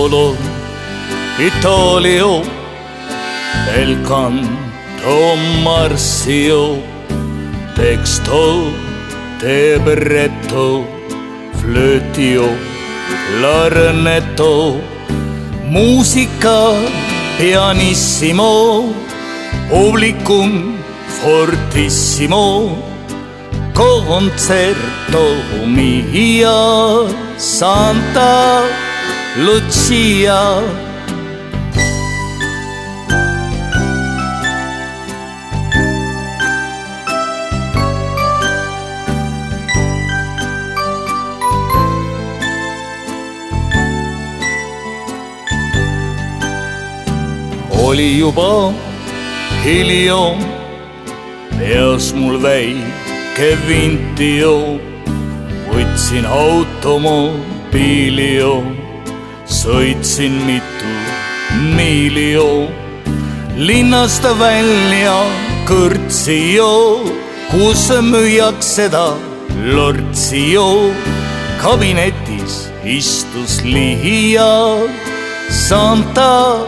solo Italio El canto marsio Texto de bretto Flötio Larnetto Musica pianissimo Publicum fortissimo Concerto mia Santa Lucia. Oli juba hilja, peas mul väike vintio, võtsin automobiilio, sõitsin mitu miilio, linnast välja kõrtsio, kus müüaks seda lortsio, kabinetis istus lihia Santa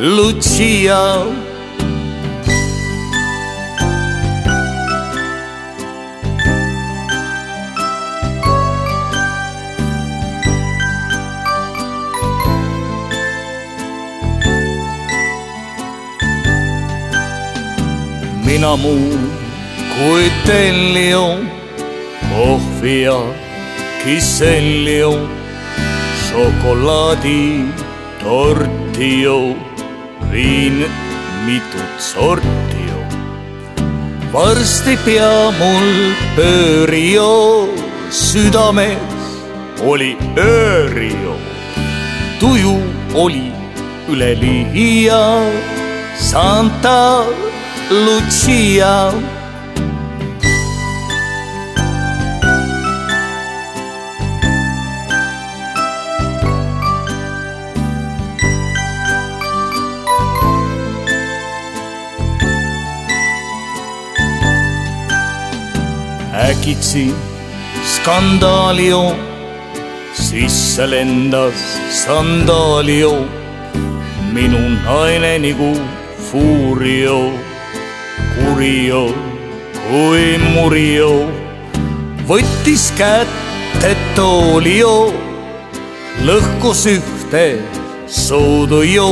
Lucia. Mina muu kui Tellio, kohvi ja Kisellio, šokolaadi tortio viin mitut sorti ju. varsti pea mul pöörio, südames oli öörio. tuju oli üle liia, Santa Lucia. Ekici, scandalio, si salenda sandalio, minun aineni ku furio. Kurio kui murio, võttis kätte toolio, lõhkus ühte soodujo,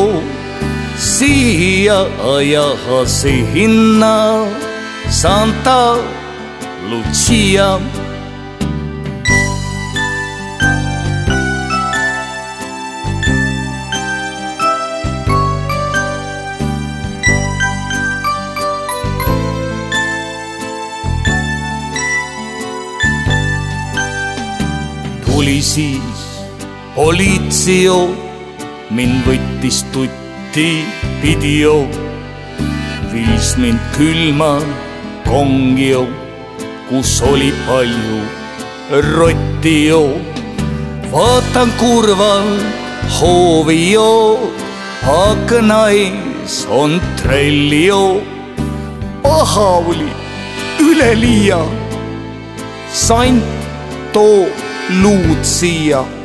siia ja sinna Santa Lucia. Tuli siis poliitsio, mind võttis tutti pidio, viis mind külma kongio kus oli palju rottio. vaatan kurval hoovio, akna ees on trellio. paha oli üleliia, sant too luud siia